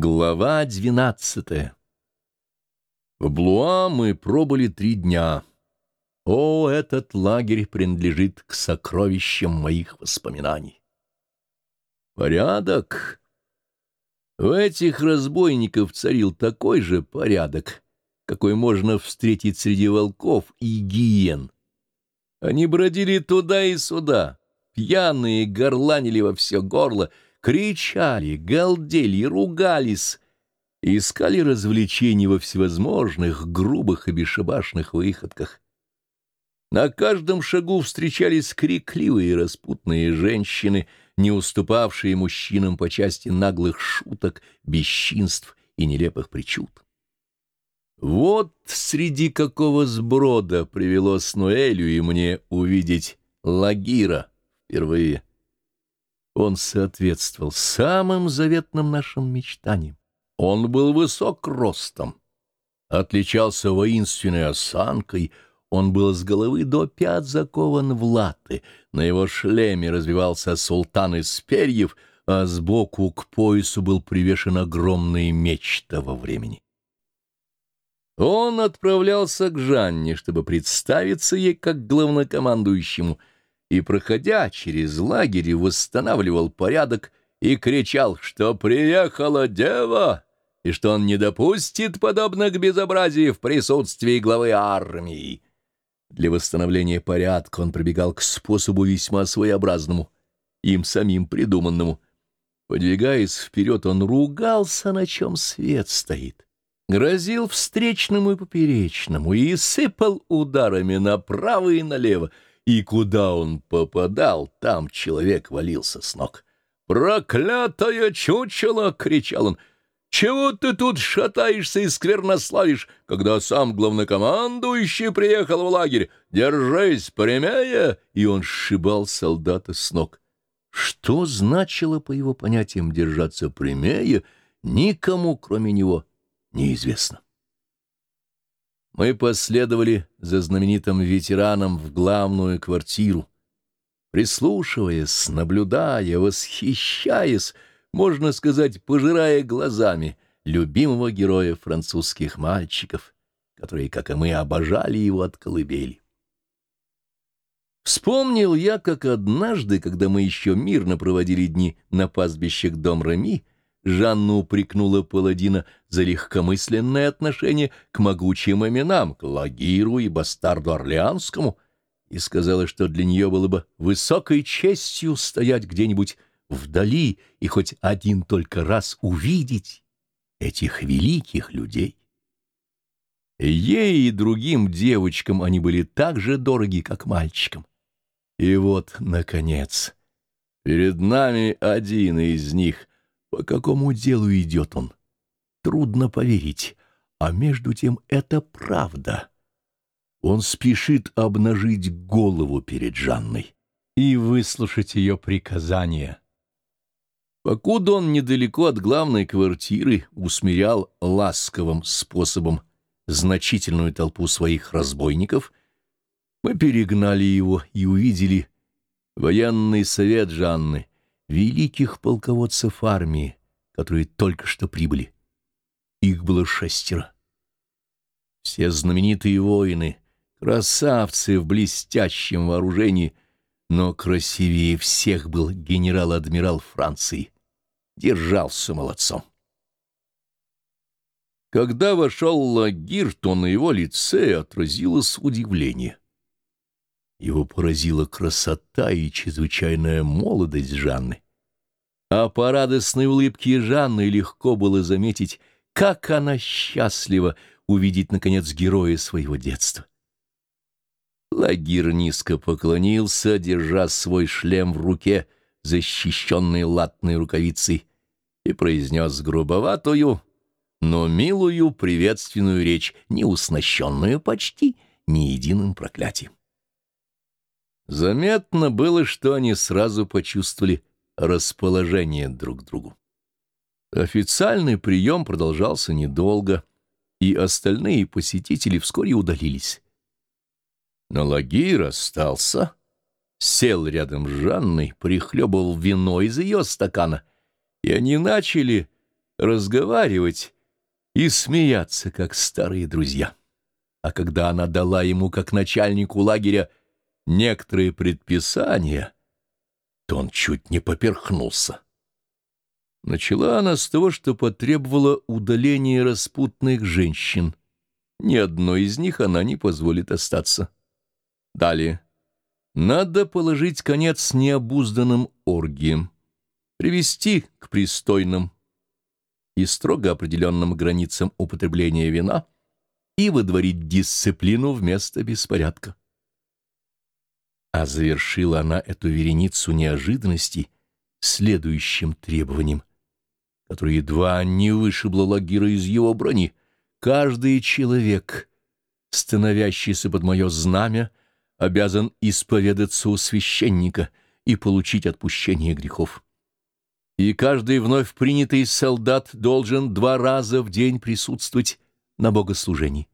Глава двенадцатая В Блуа мы пробыли три дня. О, этот лагерь принадлежит к сокровищам моих воспоминаний. Порядок. У этих разбойников царил такой же порядок, какой можно встретить среди волков и гиен. Они бродили туда и сюда, пьяные горланили во все горло — кричали, галдели, ругались, искали развлечений во всевозможных грубых и бесшабашных выходках. На каждом шагу встречались крикливые и распутные женщины, не уступавшие мужчинам по части наглых шуток, бесчинств и нелепых причуд. Вот среди какого сброда привело Ноэлю и мне увидеть Лагира впервые. Он соответствовал самым заветным нашим мечтаниям. Он был высок ростом, отличался воинственной осанкой, он был с головы до пят закован в латы, на его шлеме развивался султан из перьев, а сбоку к поясу был привешен огромный меч того времени. Он отправлялся к Жанне, чтобы представиться ей как главнокомандующему — и, проходя через лагерь, восстанавливал порядок и кричал, что приехала дева, и что он не допустит подобных безобразий в присутствии главы армии. Для восстановления порядка он прибегал к способу весьма своеобразному, им самим придуманному. Подвигаясь вперед, он ругался, на чем свет стоит, грозил встречному и поперечному и сыпал ударами направо и налево, и куда он попадал, там человек валился с ног. «Проклятое чучело!» — кричал он. «Чего ты тут шатаешься и сквернославишь, когда сам главнокомандующий приехал в лагерь? Держись прямее!» И он сшибал солдата с ног. Что значило, по его понятиям, держаться прямее, никому, кроме него, неизвестно. Мы последовали за знаменитым ветераном в главную квартиру. Прислушиваясь, наблюдая, восхищаясь, можно сказать, пожирая глазами любимого героя французских мальчиков, которые, как и мы, обожали его от колыбели. Вспомнил я, как однажды, когда мы еще мирно проводили дни на пастбищах дом Рами, Жанна упрекнула паладина за легкомысленное отношение к могучим именам, к Лагиру и бастарду Орлеанскому, и сказала, что для нее было бы высокой честью стоять где-нибудь вдали и хоть один только раз увидеть этих великих людей. Ей и другим девочкам они были так же дороги, как мальчикам. И вот, наконец, перед нами один из них, по какому делу идет он? Трудно поверить, а между тем это правда. Он спешит обнажить голову перед Жанной и выслушать ее приказания. Покуда он недалеко от главной квартиры усмирял ласковым способом значительную толпу своих разбойников, мы перегнали его и увидели военный совет Жанны, великих полководцев армии, которые только что прибыли. Их было шестеро. Все знаменитые воины, красавцы в блестящем вооружении, но красивее всех был генерал-адмирал Франции. Держался молодцом. Когда вошел Лагир, то на его лице отразилось удивление. Его поразила красота и чрезвычайная молодость Жанны. А по радостной улыбке Жанны легко было заметить, как она счастлива увидеть, наконец, героя своего детства. Лагир низко поклонился, держа свой шлем в руке, защищенный латной рукавицей, и произнес грубоватую, но милую приветственную речь, не уснащенную почти ни единым проклятием. Заметно было, что они сразу почувствовали расположение друг к другу. Официальный прием продолжался недолго, и остальные посетители вскоре удалились. Но Лагир остался, сел рядом с Жанной, прихлебывал вино из ее стакана, и они начали разговаривать и смеяться, как старые друзья. А когда она дала ему, как начальнику лагеря, некоторые предписания, то он чуть не поперхнулся. Начала она с того, что потребовала удаления распутных женщин. Ни одной из них она не позволит остаться. Далее. Надо положить конец необузданным оргиям, привести к пристойным и строго определенным границам употребления вина и выдворить дисциплину вместо беспорядка. А завершила она эту вереницу неожиданностей следующим требованием, которое едва не вышибло Лагира из его брони. Каждый человек, становящийся под мое знамя, обязан исповедаться у священника и получить отпущение грехов. И каждый вновь принятый солдат должен два раза в день присутствовать на богослужении.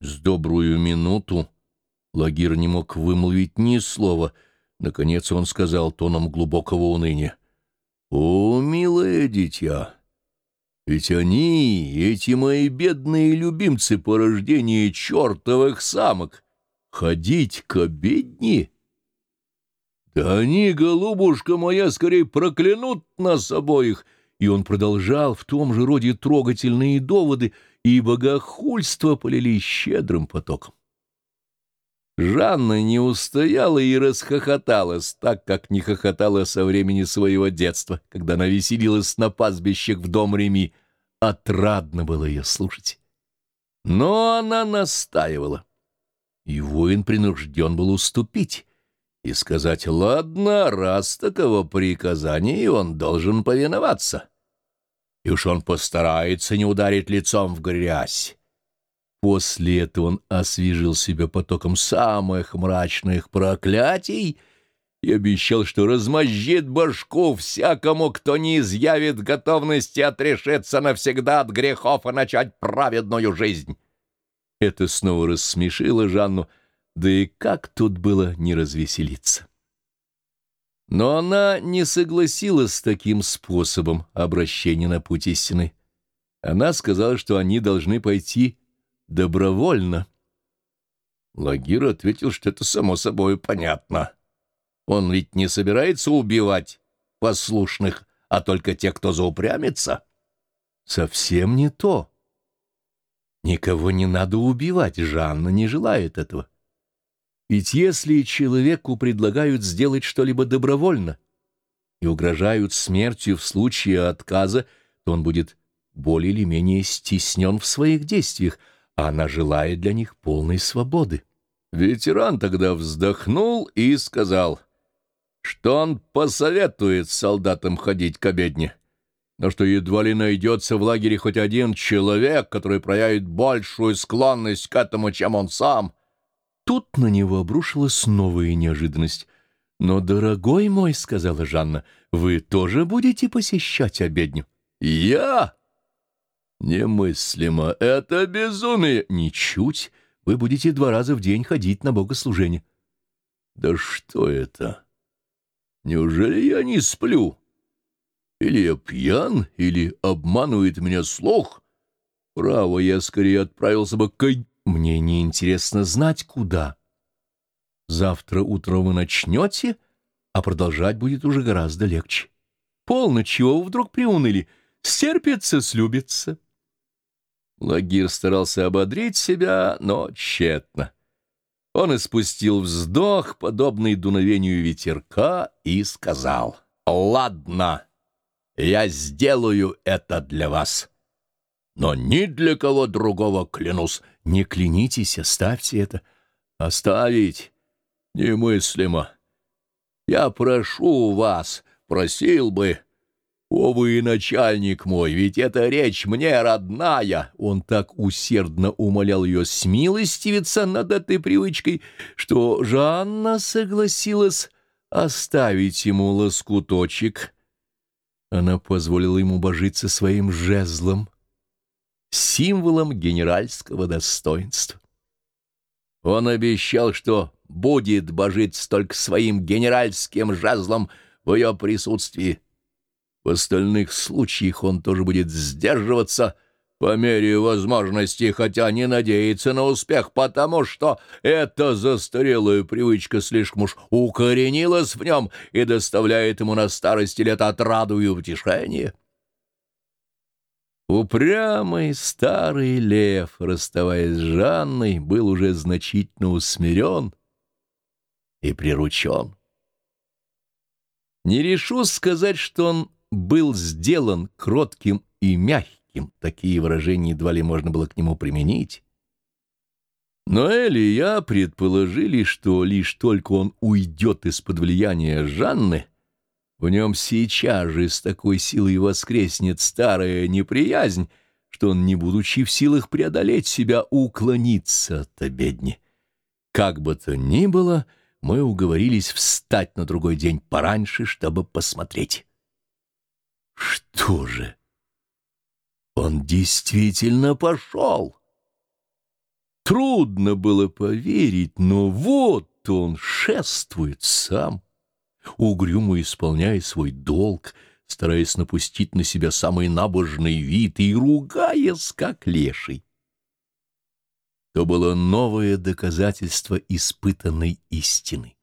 С добрую минуту Лагир не мог вымолвить ни слова. Наконец он сказал тоном глубокого уныния. «О, милое дитя, ведь они, эти мои бедные любимцы по рождению чертовых самок, ходить к обедни? Да они, голубушка моя, скорее проклянут нас обоих!» И он продолжал в том же роде трогательные доводы, и богохульство полили щедрым потоком. Жанна не устояла и расхохоталась, так как не хохотала со времени своего детства, когда она веселилась на пастбищах в дом Реми. Отрадно было ее слушать. Но она настаивала. И воин принужден был уступить и сказать, «Ладно, раз таково приказание, и он должен повиноваться. И уж он постарается не ударить лицом в грязь». После этого он освежил себя потоком самых мрачных проклятий и обещал, что размозжит башку всякому, кто не изъявит готовности отрешиться навсегда от грехов и начать праведную жизнь. Это снова рассмешило Жанну, да и как тут было не развеселиться. Но она не согласилась с таким способом обращения на путь истины. Она сказала, что они должны пойти добровольно. Лагир ответил, что это само собой понятно. Он ведь не собирается убивать послушных, а только тех, кто заупрямится. Совсем не то. Никого не надо убивать, Жанна не желает этого. Ведь если человеку предлагают сделать что-либо добровольно и угрожают смертью в случае отказа, то он будет более или менее стеснен в своих действиях, она желает для них полной свободы. Ветеран тогда вздохнул и сказал, что он посоветует солдатам ходить к обедне, но что едва ли найдется в лагере хоть один человек, который проявит большую склонность к этому, чем он сам. Тут на него обрушилась новая неожиданность. «Но, дорогой мой, — сказала Жанна, — вы тоже будете посещать обедню?» «Я?» «Немыслимо! Это безумие!» «Ничуть! Вы будете два раза в день ходить на богослужение». «Да что это? Неужели я не сплю? Или я пьян, или обманывает меня слух? Право, я скорее отправился бы к... Мне неинтересно знать, куда. Завтра утром вы начнете, а продолжать будет уже гораздо легче. Полно чего вы вдруг приуныли? Стерпится, слюбится». Лагир старался ободрить себя, но тщетно. Он испустил вздох, подобный дуновению ветерка, и сказал, «Ладно, я сделаю это для вас, но ни для кого другого клянусь. Не клянитесь, оставьте это. Оставить немыслимо. Я прошу вас, просил бы, «О, вы, начальник мой, ведь эта речь мне родная!» Он так усердно умолял ее смилостивиться над этой привычкой, что Жанна согласилась оставить ему лоскуточек. Она позволила ему божиться своим жезлом, символом генеральского достоинства. Он обещал, что будет божиться только своим генеральским жезлом в ее присутствии, В остальных случаях он тоже будет сдерживаться по мере возможности, хотя не надеется на успех, потому что эта застарелая привычка слишком уж укоренилась в нем и доставляет ему на старости лет отраду и утешение. Упрямый старый лев, расставаясь с Жанной, был уже значительно усмирен и приручен. Не решусь сказать, что он был сделан кротким и мягким, такие выражения едва ли можно было к нему применить. Но Элли и я предположили, что лишь только он уйдет из-под влияния Жанны, в нем сейчас же с такой силой воскреснет старая неприязнь, что он, не будучи в силах преодолеть себя, уклонится от обедни. Как бы то ни было, мы уговорились встать на другой день пораньше, чтобы посмотреть. Что же? Он действительно пошел. Трудно было поверить, но вот он шествует сам угрюмо исполняя свой долг, стараясь напустить на себя самый набожный вид и ругаясь, как леший. То было новое доказательство испытанной истины.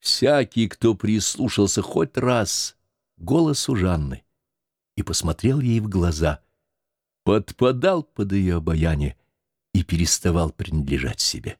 Всякий, кто прислушался хоть раз голосу Жанны и посмотрел ей в глаза, подпадал под ее обаяние и переставал принадлежать себе.